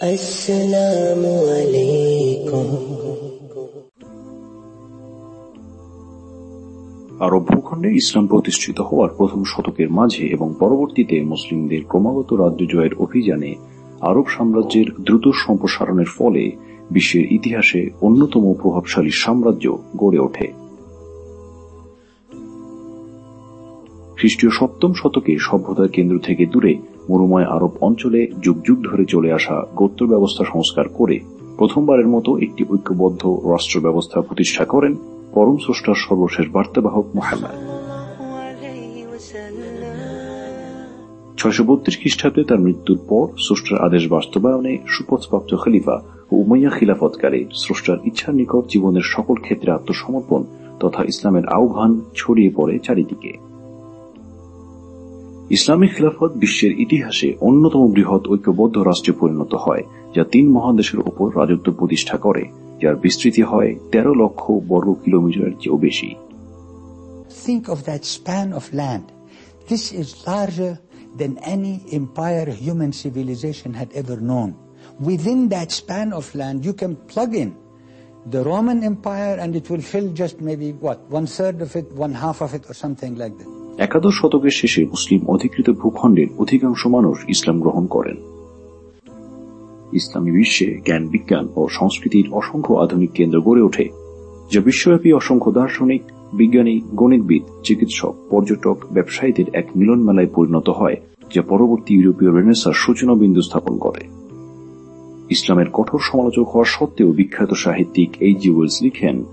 আসসালামু আলাইকুম আরব ভূখণ্ডে ইসলাম প্রতিষ্ঠিত হওয়ার প্রথম শতকের মাঝে এবং পরবর্তীতে মুসলিমদের ক্রমাগত রাজ্য জয়ের অভিযানে আরব সাম্রাজ্যের দ্রুত সম্প্রসারণের ফলে বিশ্বের ইতিহাসে অন্যতম প্রভাবশালী সাম্রাজ্য গড়ে ওঠে। খ্রিস্টীয় সপ্তম শতকে সভ্যতার কেন্দ্র থেকে দূরে মরুময় আরব অঞ্চলে যুগ যুগ ধরে চলে আসা গোত্র ব্যবস্থা সংস্কার করে প্রথমবারের মতো একটি ঐক্যবদ্ধ রাষ্ট্র ব্যবস্থা প্রতিষ্ঠা করেন পরম স্রষ্টার সর্বশেষ বার্তাবাহক মোহাম্মদ। ছয়শো বত্রিশ খ্রিস্টাব্দে তার মৃত্যুর পর স্রষ্টার আদেশ বাস্তবায়নে সুপথপ্রাপ্ত খলিফা ও উমাইয়া খিলাফতকালে স্রষ্টার ইচ্ছার নিকট জীবনের সকল ক্ষেত্রে আত্মসমর্পণ তথা ইসলামের আহ্বান ছড়িয়ে পড়ে চারিদিকে। ইসলামিক খিলাফত বিশ্বের ইতিহাসে অন্যতম বৃহৎ ঐক্যবদ্ধ রাষ্ট্রে পরিণত হয় যা তিন মহাদেশের উপর রাজত্ব প্রতিষ্ঠা করে যার বিস্তৃতি হয় তেরো লক্ষ বর্গ কিলোমিটারের চেয়েও বেশি Think of that span of land. This is larger than any empire human civilization had ever known. Within that span of land, you can plug in the Roman Empire and it will fill just maybe what, one third of it, one half of it, or something like that. একাদশ শতকের শেষে মুসলিম অধিকৃত ভূখণ্ডের অধিকাংশ মানুষ ইসলাম গ্রহণ করেন। ইসলামী বিশ্বে জ্ঞান, বিজ্ঞান ও সংস্কৃতির অসংখ্য আধুনিক কেন্দ্র গড়ে ওঠে, যা বিশ্বব্যাপী অসংখ্য দার্শনিক, বিজ্ঞানী, গণিতবিদ, চিকিৎসক, পর্যটক, ব্যবসায়ীদের এক মিলন মেলায় পরিণত হয়, যা পরবর্তী ইউরোপীয় রেনেসার সূচনা বিন্দু স্থাপন করে। ইসলামের কঠোর সমালোচক হওয়া সত্ত্বেও বিখ্যাত সাহিত্যিক এইচ জি ওয়েলস লিখেন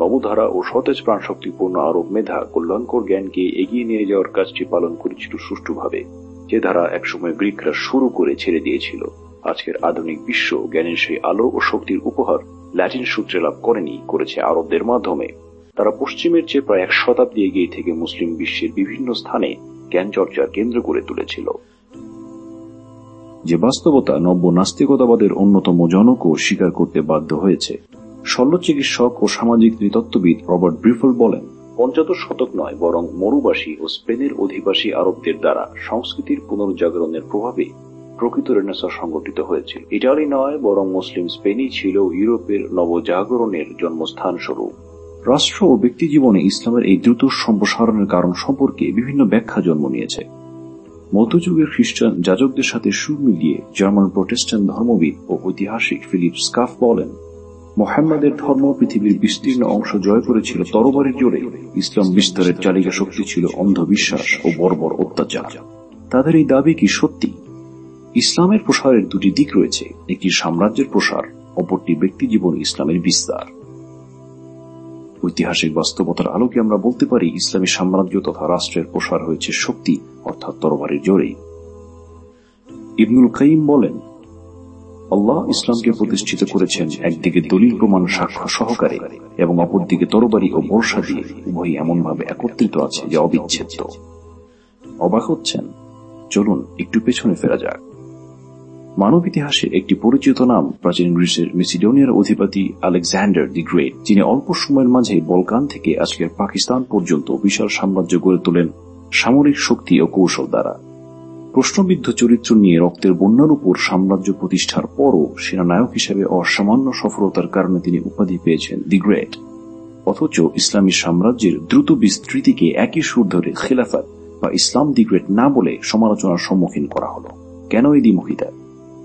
নবধারা ও সতেজ প্রাণশক্তিপূর্ণ আরব মেধা কল্যাণকর জ্ঞানকে এগিয়ে নিয়ে যাওয়ার কাজটি পালন করেছিল সুষ্ঠুভাবে, যে ধারা একসময় গ্রিকরা শুরু করে ছেড়ে দিয়েছিল। আজকের আধুনিক বিশ্ব জ্ঞানের সেই আলো ও শক্তির উপহার ল্যাটিন সূত্রে লাভ করেনি, করেছে আরবদের মাধ্যমে। তারা পশ্চিমের চেয়ে প্রায় এক শতাব্দী এগিয়ে থেকে মুসলিম বিশ্বের বিভিন্ন স্থানে জ্ঞান চর্চার কেন্দ্র করে তুলেছিল। যে বাস্তবতা নব্য নাস্তিকতাবাদের অন্যতম জনকও স্বীকার করতে বাধ্য হয়েছে। শল্য চিকিৎসক ও সামাজিক নৃতত্ত্ববিদ রবার্ট ব্রিফল বলেন পঞ্চাদশ শতক নয়, বরং মরুবাসী ও স্পেনের অধিবাসী আরবদের দ্বারা সংস্কৃতির পুনর্জাগরণের প্রভাবে প্রকৃত রেনেসা সংগঠিত হয়েছিল। ইটালি নয়, বরং মুসলিম স্পেনই ছিল ইউরোপের নবজাগরণের জন্মস্থান স্বরূপ। রাষ্ট্র ও ব্যক্তি জীবনে ইসলামের এই দ্রুত সম্প্রসারণের কারণ সম্পর্কে বিভিন্ন ব্যাখ্যা জন্ম নিয়েছে। মধ্যযুগের খ্রিস্টান যাজকদের সাথে সুর মিলিয়ে জার্মান প্রোটেস্ট্যান্ট ধর্মবিদ ও ঐতিহাসিক ফিলিপ স্কাফ বলেন মোহাম্মদের ধর্ম পৃথিবীর বিস্তীর্ণ অংশ জয় করেছিল তরবারির জোরে। ইসলাম বিস্তারের চালিকা শক্তি ছিল অন্ধবিশ্বাস ও বর্বর অত্যাচার। তাদের এই দাবি কি সত্যি? ইসলামের প্রসারের দুটি দিক রয়েছে, একটি সাম্রাজ্যের প্রসার, অপরটি ব্যক্তি জীবন ইসলামের বিস্তার। ঐতিহাসিক বাস্তবতার আলোকে আমরা বলতে পারি, ইসলামী সাম্রাজ্য তথা রাষ্ট্রের প্রসার হয়েছে শক্তি, অর্থাৎ তরবারির জোরেই। ইবনুল কাইম বলেন আল্লাহ ইসলামকে প্রতিষ্ঠিত করেছেন একদিকে দলিল প্রমাণ সাক্ষ্য সহকারে এবং অপরদিকে তরবারি ও বর্ষা দিয়ে উভয় এমনভাবে একত্রিত আছে যে অবিচ্ছেদ্য। অবাক হচ্ছেন? চলুন একটু পেছনে ফেরা যাক। মানব ইতিহাসে একটি পরিচিত নাম প্রাচীন গ্রিসের মিসিডোনিয়ার অধিপতি আলেকজান্ডার দি গ্রেট, যিনি অল্প সময়ের মাঝে বলকান থেকে আজকের পাকিস্তান পর্যন্ত বিশাল সাম্রাজ্য গড়ে তোলেন সামরিক শক্তি ও কৌশল দ্বারা। প্রশ্নবিদ্ধ চরিত্র নিয়ে রক্তের বন্যার উপর সাম্রাজ্য প্রতিষ্ঠার পরও সেনানায়ক হিসেবে অসামান্য সফলতার কারণে তিনি উপাধি পেয়েছেন দি গ্রেট। অথচ ইসলামী সাম্রাজ্যের দ্রুত বিস্তৃতিকে একই সুর ধরে খেলাফাত বা ইসলাম দি গ্রেট না বলে সমালোচনার সম্মুখীন করা হল। কেন এই দ্বিমুখিতা?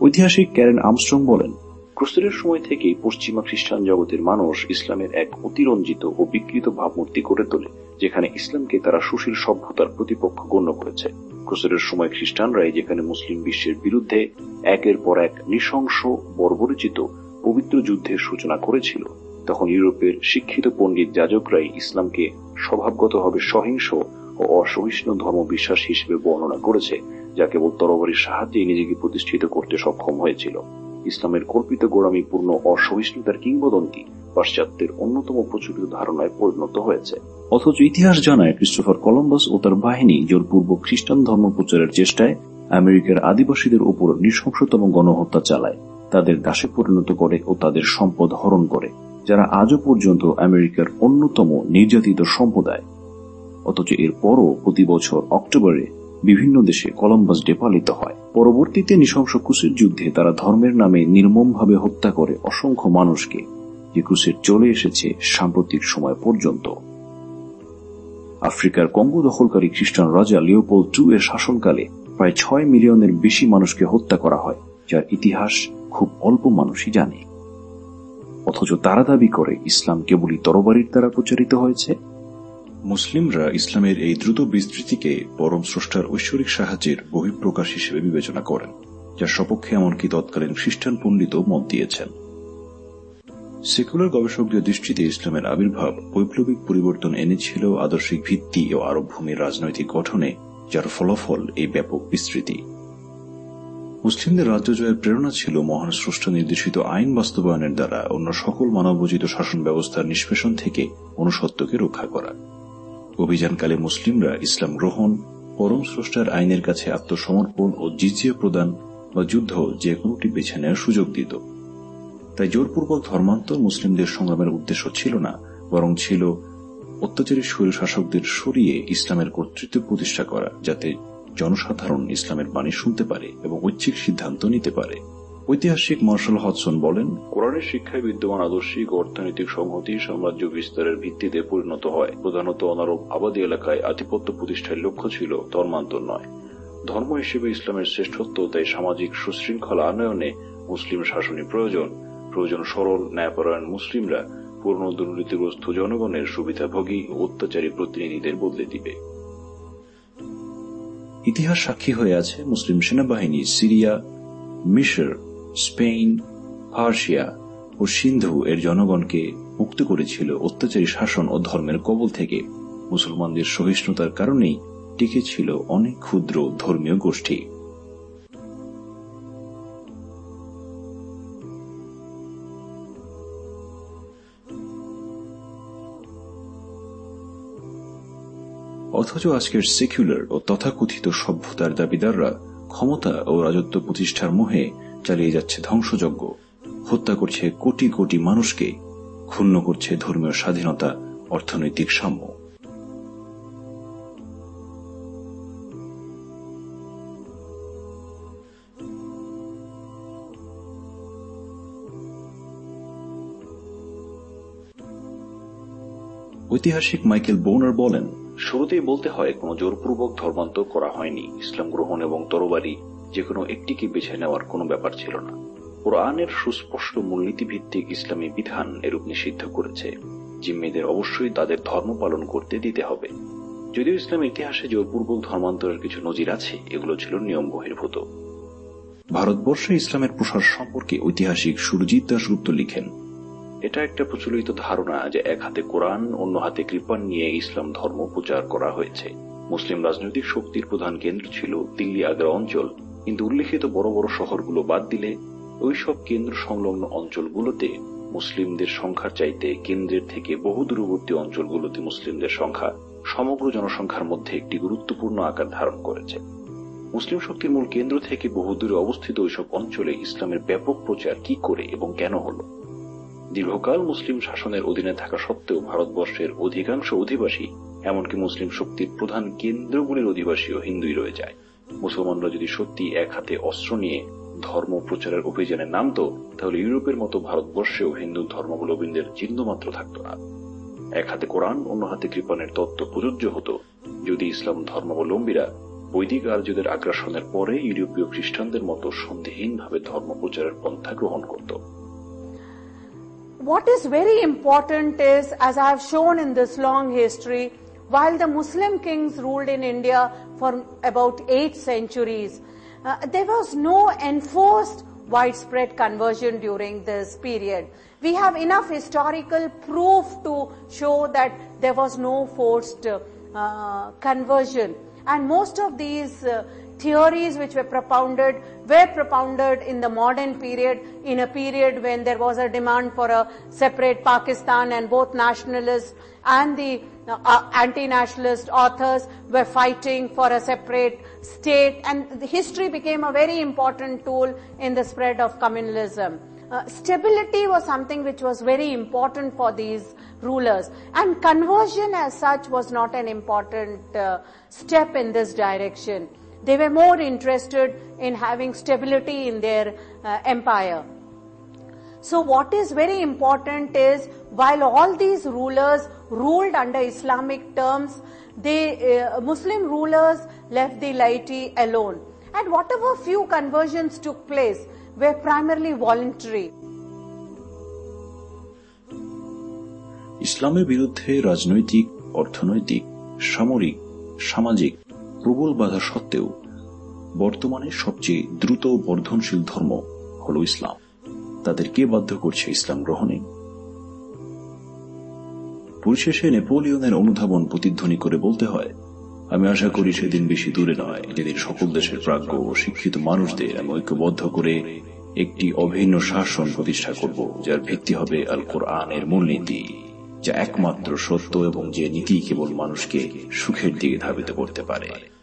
ঐতিহাসিক ক্যারেন আমস্ট্রং বলেন ক্রুস্তের সময় থেকেই পশ্চিমা খ্রিস্টান জগতের মানুষ ইসলামের এক অতিরঞ্জিত ও বিকৃত ভাবমূর্তি করে তোলে, যেখানে ইসলামকে তারা সুশীল সভ্যতার প্রতিপক্ষ গণ্য করেছে। ক্রুসেডের সময় খ্রিস্টানরাই যেখানে মুসলিম বিশ্বের বিরুদ্ধে একের পর এক নৃশংস, বর্বরচিত, পবিত্র যুদ্ধের সূচনা করেছিল, তখন ইউরোপের শিক্ষিত পণ্ডিত যাজকরাই ইসলামকে স্বভাবগতভাবে সহিংস ও অসহিষ্ণু ধর্ম বিশ্বাস হিসেবে বর্ণনা করেছে, যা কেবল তরবারির সাহায্যে নিজেকে প্রতিষ্ঠিত করতে সক্ষম হয়েছিল। ইসলামের কল্পিত গোড়ামিপূর্ণ অসহিষ্ণুতার কিংবদন্তি পাশ্চাত্যের অন্যতম প্রচলিত ধারণায় পরিণত হয়েছে। অথচ ইতিহাস জানায় ক্রিস্টোফার কলম্বাস ও তার বাহিনী জোরপূর্বক খ্রিস্টান ধর্ম প্রচারের চেষ্টায় আমেরিকার আদিবাসীদের উপর নৃশংসতম গণহত্যা চালায়। তাদের দাসে পরিণত করে ও তাদের সম্পদ হরণ করে, যারা আজও পর্যন্ত আমেরিকার অন্যতম নির্যাতিত সম্প্রদায়। অথচ এর পরও প্রতি বছর অক্টোবরে বিভিন্ন দেশে কলম্বাস ডে পালিত হয়। পরবর্তীতে নৃশংস কুসের যুদ্ধে তারা ধর্মের নামে নির্মমভাবে হত্যা করে অসংখ্য মানুষকে। যে ক্রুসের চলে এসেছে সাম্প্রতিক সময় পর্যন্ত। আফ্রিকার কঙ্গো দখলকারী খ্রিস্টান রাজা লিওপোল টু এর শাসনকালে প্রায় ছয় মিলিয়নের বেশি মানুষকে হত্যা করা হয়, যার ইতিহাস খুব অল্প মানুষই জানে। অথচ তারা দাবি করে ইসলাম কেবলই তরবারির দ্বারা প্রচারিত হয়েছে মুসলিমরা ইসলামের এই দ্রুত বিস্তৃতিকে পরম স্রষ্টার ঐশ্বরিক সাহায্যের বহিঃপ্রকাশ হিসেবে বিবেচনা করেন, যার সপক্ষে এমনকি তৎকালীন খ্রিস্টান পণ্ডিতও মত দিয়েছেন। সেকুলার গবেষকদের দৃষ্টিতে ইসলামের আবির্ভাব বৈপ্লবিক পরিবর্তন এনেছিল আদর্শিক ভিত্তি ও আরবভূমির রাজনৈতিক গঠনে, যার ফলাফল এই ব্যাপক বিস্তৃতি। মুসলিমদের রাজ্য জয়ের প্রেরণা ছিল মহান স্রষ্টা নির্দেশিত আইন বাস্তবায়নের দ্বারা অন্য সকল মানবরচিত শাসন ব্যবস্থার নিষ্পেষণ থেকে অনুসত্বকে রক্ষা করা। অভিযানকালে মুসলিমরা ইসলাম গ্রহণ, পরম স্রষ্টার আইনের কাছে আত্মসমর্পণ ও জিজিয়া প্রদান বা যুদ্ধ যে কোনোটি বেছে নেওয়ার সুযোগ দিত। তাই জোরপূর্বক ধর্মান্তর মুসলিমদের সংগ্রামের উদ্দেশ্য ছিল না, বরং ছিল অত্যাচারী স্বৈর শাসকদের সরিয়ে ইসলামের কর্তৃত্ব প্রতিষ্ঠা করা, যাতে জনসাধারণ ইসলামের বাণী শুনতে পারে এবং ঐচ্ছিক সিদ্ধান্ত নিতে পারে। ঐতিহাসিক মার্শাল হডসন বলেন, কোরআনের শিক্ষায় বিদ্যমান আদর্শিক অর্থনৈতিক সংহতি সাম্রাজ্য বিস্তারের ভিত্তিতে পরিণত হয়। প্রধানত অনারব আবাদী এলাকায় আধিপত্য প্রতিষ্ঠার লক্ষ্য ছিল, ধর্মান্তর নয়। ধর্ম হিসেবে ইসলামের শ্রেষ্ঠত্ব, তাই সামাজিক সুশৃঙ্খলা আনয়নে মুসলিম শাসনই প্রয়োজন। প্রয়োজন সরল, ন্যায়পরায়ণ মুসলিমরা পুরনো দুর্নীতিগ্রস্ত জনগণের সুবিধাভোগী ও অত্যাচারী প্রতিনিধিদের বদলে দিবে। ইতিহাস সাক্ষী হয়ে আছে মুসলিম সেনাবাহিনী সিরিয়া, মিশর স্পেন, পার্সিয়া ও সিন্ধু এর জনগণকে মুক্ত করেছিল অত্যাচারী শাসন ও ধর্মের কবল থেকে। মুসলমানদের সহিষ্ণুতার কারণেই টিকে ছিল অনেক ক্ষুদ্র ধর্মীয় গোষ্ঠী। অথচ আজকের সেকুলার ও তথাকথিত সভ্যতার দাবিদাররা ক্ষমতা ও রাজত্ব প্রতিষ্ঠার মোহে চালিয়ে যাচ্ছে ধ্বংসযজ্ঞ। হত্যা করছে কোটি কোটি মানুষকে, ক্ষুণ্ণ করছে ধর্মীয় স্বাধীনতা, অর্থনৈতিক সাম্য। ঐতিহাসিক মাইকেল বোনার বলেন, শুরুতেই বলতে হয়, কোনো জোরপূর্বক ধর্মান্তর করা হয়নি। ইসলাম গ্রহণ এবং তরবারি যে কোনো একটিকে বেছে নেওয়ার কোনো ব্যাপার ছিল না। কোরআনের সুস্পষ্ট মূলনীতি ভিত্তিক ইসলামী বিধান এরূপ নিষিদ্ধ করেছে, জিম্মিদের অবশ্যই তাদের ধর্ম পালন করতে দিতে হবে। যদিও ইসলাম ইতিহাসে জোরপূর্বক ধর্মান্তরের কিছু নজির আছে, এগুলো ছিল নিয়ম বহির্ভূত। ভারতবর্ষে ইসলামের প্রসার সম্পর্কে ঐতিহাসিক সুরজিৎ দাসগুপ্ত লিখেন, এটা একটা প্রচলিত ধারণা যে এক হাতে কোরআন, অন্য হাতে কৃপান নিয়ে ইসলাম ধর্ম প্রচার করা হয়েছে। মুসলিম রাজনৈতিক শক্তির প্রধান কেন্দ্র ছিল দিল্লি আগ্রা অঞ্চল। কিন্তু উল্লেখিত বড় বড় শহরগুলো বাদ দিলে ওইসব কেন্দ্র সংলগ্ন অঞ্চলগুলোতে মুসলিমদের সংখ্যার চাইতে কেন্দ্রের থেকে বহু দূরবর্তী অঞ্চলগুলোতে মুসলিমদের সংখ্যা সমগ্র জনসংখ্যার মধ্যে একটি গুরুত্বপূর্ণ আকার ধারণ করেছে। মুসলিম শক্তির মূল কেন্দ্র থেকে বহু দূরে অবস্থিত ওইসব অঞ্চলে ইসলামের ব্যাপক প্রচার কি করে এবং কেন হল? দীর্ঘকাল মুসলিম শাসনের অধীনে থাকা সত্ত্বেও ভারতবর্ষের অধিকাংশ অধিবাসী, এমনকি মুসলিম শক্তির প্রধান কেন্দ্রগুলির অধিবাসীও হিন্দুই রয়ে যায়। মুসলমানরা যদি সত্যি এক হাতে অস্ত্র নিয়ে ধর্ম প্রচারের অভিযানে নামত তাহলে ইউরোপের মতো ভারতবর্ষেও হিন্দু ধর্মাবলম্বীদের চিহ্ন মাত্র থাকত না। এক হাতে কোরআন অন্য হাতে কৃপানের তত্ত্ব প্রযোজ্য হতো। যদি ইসলাম ধর্মাবলম্বীরা বৈদিক আর্যদের আগ্রাসনের পরে ইউরোপীয় খ্রিস্টানদের মতো সন্দেহীনভাবে ধর্ম প্রচারের পন্থা গ্রহণ করত। What is very important is, as I have shown in this long history, while the Muslim kings ruled in India for about eight centuries, uh, there was no enforced widespread conversion during this period. We have enough historical proof to show that there was no forced uh, conversion. And most of these uh, theories which were propounded were propounded in the modern period in a period when there was a demand for a separate Pakistan and both nationalists and the uh, anti-nationalist authors were fighting for a separate state and history became a very important tool in the spread of communalism. uh, stability was something which was very important for these rulers. And conversion as such was not an important uh, step in this direction. They were more interested in having stability in their uh, empire. So what is very important is while all these rulers ruled under Islamic terms, they, uh, Muslim rulers left the laity alone. And whatever few conversions took place were primarily voluntary. ইসলামের বিরুদ্ধে রাজনৈতিক অর্থনৈতিক সামরিক সামাজিক প্রবল বাধা সত্ত্বেও বর্তমানে সবচেয়ে দ্রুত বর্ধনশীল ধর্ম হল ইসলাম। তাদের কে বাধ্য করছে ইসলাম গ্রহণে? পরিশেষে নেপোলিয়নের অনুধাবন প্রতিধ্বনি করে বলতে হয়, আমি আশা করি সেদিন বেশি দূরে নয়, যেদিন সকল দেশের প্রাজ্ঞ ও শিক্ষিত মানুষদের আমি ঐক্যবদ্ধ করে একটি অভিন্ন শাসন প্রতিষ্ঠা করব, যার ভিত্তি হবে আল কোরআনের মূলনীতি, যা একমাত্র সত্য এবং যে নীতি কেবল মানুষকে সুখের দিকে ধাবিত করতে পারে।